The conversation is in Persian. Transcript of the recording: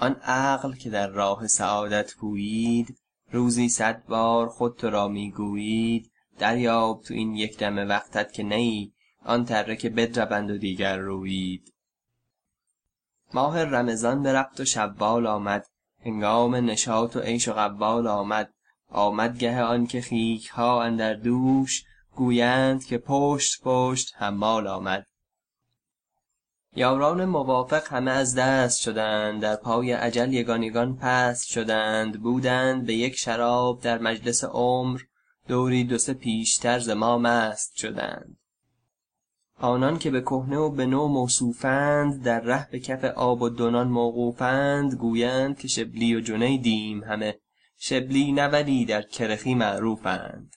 آن عقل که در راه سعادت پویید روزی صد بار خود تو را می گویید دریاب تو این یک دمه وقتت که نه ای آن تره که بدروند و دیگر رویید. ماه رمضان برفت و شوال آمد هنگام نشاط و عیش و قوال آمد. آمد گه آن که خویک ها اندر دوش گویند که پشت پشت حمال آمد. یاران موافق همه از دست شدند. در پای اجل یگان یگان پست شدند. بودند به یک شراب در مجلس عمر. دوری دو سه پیشتر ز ما مست شدند. آنان که به کهنه و به نو موصوفند در ره به کف آب و دونان موقوفند گویند که شبلی و جنیدیم همه. شبلی نه ولی در کرخی معروفند.